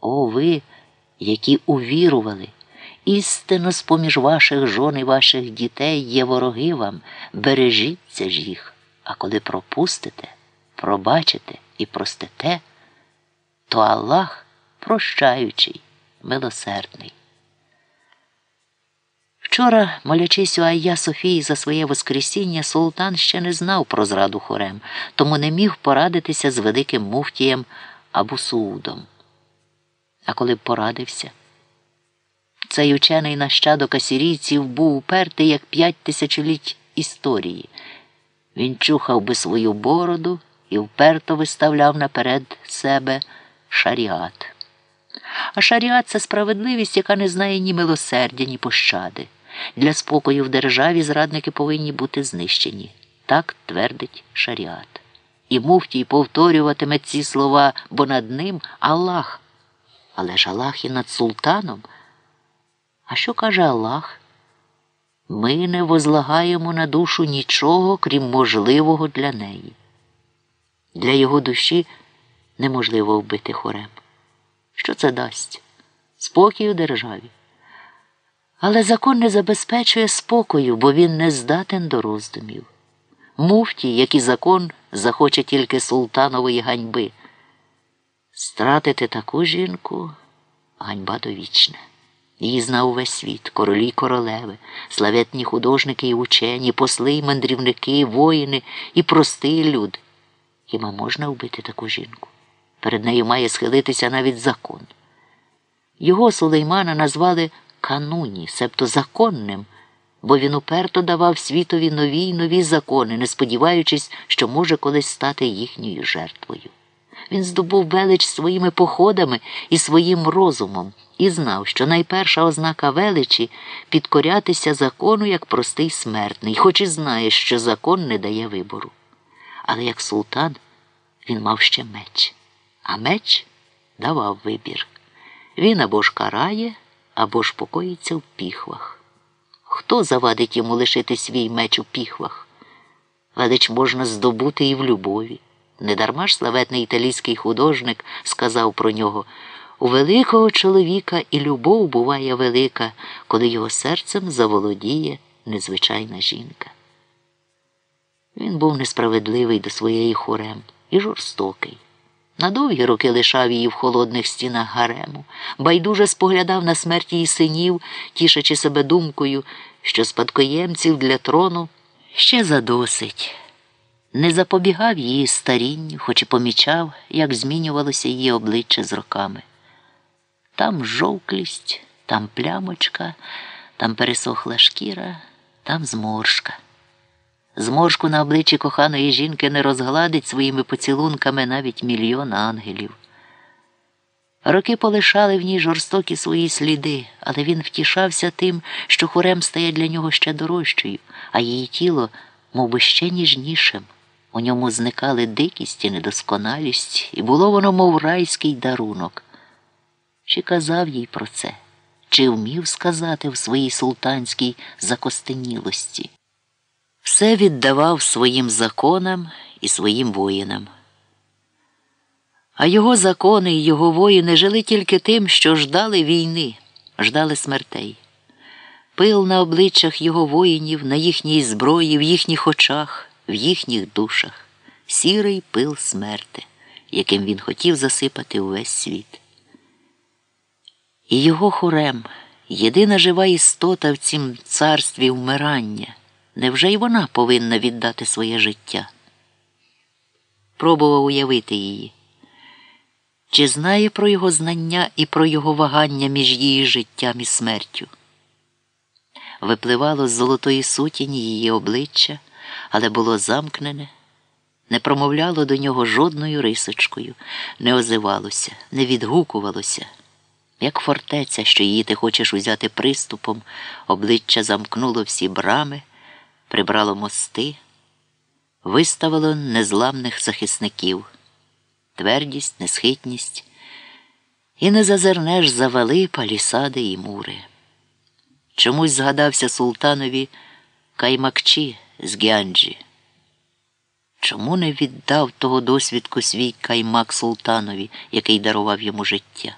О, ви, які увірували, істинно з-поміж ваших жон і ваших дітей є вороги вам, бережіться ж їх, а коли пропустите, пробачите і простите, то Аллах прощаючий, милосердний. Вчора, молячись у Айя Софії за своє Воскресіння, султан ще не знав про зраду хорем, тому не міг порадитися з великим муфтієм Абу Суудом. А коли б порадився, цей учений нащадок асірійців був упертий як п'ять тисячоліть історії. Він чухав би свою бороду і вперто виставляв наперед себе шаріат. А шаріат це справедливість, яка не знає ні милосердя, ні пощади. Для спокою в державі зрадники повинні бути знищені. Так твердить шаріат. І муфтій повторюватиме ці слова, бо над ним Аллах. Але ж Аллах і над султаном. А що каже Аллах? Ми не возлагаємо на душу нічого, крім можливого для неї. Для його душі неможливо вбити хорем. Що це дасть? Спокій у державі. Але закон не забезпечує спокою, бо він не здатен до роздумів. Муфті, як і закон, захоче тільки султанової ганьби. Стратити таку жінку ганьба довічна. Її знав увесь світ, королі й королеви, славетні художники і учені, посли й мандрівники, воїни і простий люд. Хіба можна вбити таку жінку? Перед нею має схилитися навіть закон. Його Сулеймана назвали кануні, себто законним, бо він уперто давав світові нові й нові закони, не сподіваючись, що може колись стати їхньою жертвою. Він здобув велич своїми походами і своїм розумом і знав, що найперша ознака величі підкорятися закону як простий смертний, хоч і знає, що закон не дає вибору. Але як султан він мав ще меч, а меч давав вибір. Він або ж карає, або ж покоїться в піхвах. Хто завадить йому лишити свій меч у піхвах? Велич можна здобути і в любові. Недарма ж славетний італійський художник сказав про нього у великого чоловіка і любов буває велика, коли його серцем заволодіє незвичайна жінка. Він був несправедливий до своєї хорем і жорстокий. На довгі роки лишав її в холодних стінах гарему, байдуже споглядав на смерть її синів, тішачи себе думкою, що спадкоємців для трону ще задосить. Не запобігав її старінню, хоч і помічав, як змінювалося її обличчя з роками. Там жовклість, там плямочка, там пересохла шкіра, там зморшка. Зморшку на обличчі коханої жінки не розгладить своїми поцілунками навіть мільйон ангелів. Роки полишали в ній жорстокі свої сліди, але він втішався тим, що хорем стає для нього ще дорожчою, а її тіло мов би, ще ніжнішим. У ньому зникали дикість і недосконалість, і було воно, мов райський дарунок. Чи казав їй про це, чи вмів сказати в своїй султанській закостенілості? Все віддавав своїм законам і своїм воїнам. А його закони і його воїни жили тільки тим, що ждали війни, ждали смертей. Пил на обличчях його воїнів, на їхній зброї, в їхніх очах, в їхніх душах, сірий пил смерти, яким він хотів засипати увесь світ. І його хорем, єдина жива істота в цім царстві вмирання. Невже й вона повинна віддати своє життя? Пробував уявити її. Чи знає про його знання і про його вагання між її життям і смертю? Випливало з золотої сутіні її обличчя, але було замкнене, не промовляло до нього жодною рисочкою, не озивалося, не відгукувалося. Як фортеця, що її ти хочеш узяти приступом, обличчя замкнуло всі брами прибрало мости, виставило незламних захисників, твердість, несхитність, і не зазирнеш за вали, палісади і мури. Чомусь згадався султанові Каймакчі з Гянджі. Чому не віддав того досвідку свій каймак султанові, який дарував йому життя?